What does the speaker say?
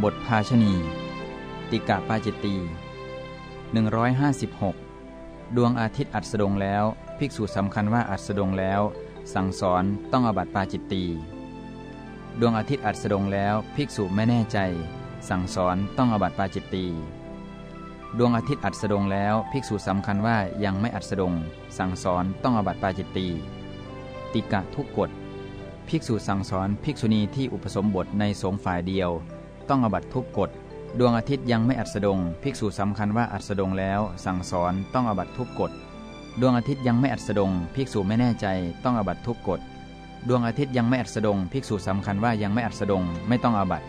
บทภาชณี ติกะปาจิตตี156 ดวงอาทิตย์อัสดงแล้ว ภิกษุสำคัญว่าอัสดงแล้ว สั่งสอนต้องอบัติปาจิตตี ดวงอาทิตย์อัสดงแล้ว ภิกษุไม่แน่ใจ สั่งสอนต้องอบัติปาจิตตี ดวงอาทิตย์อัสดงแล้ว ภิกษุสำคัญว่ายังไม่อัสดง สั่งสอนต้องอบัติปาจิตตี ติกะทุกกฎ ภิกษุสั่งสอนภิกษุณีที่อุปสมบทในสงฆ์ฝ่ายเดียว ต้องอบัตทุกกฎดวงอาทิตย์ยังไม่อัสดง ภิกษุสำคัญว่าอัสดงแล้ว สั่งสอนต้องอบัตทุกกฎดวงอาทิตย์ยังไม่อัสดง ภิกษุไม่แน่ใจต้องอบัตทุกกฎดวงอาทิตย์ยังไม่อัสดง ภิกษุสำคัญว่ายังไม่อัสดงไม่ต้องอบัต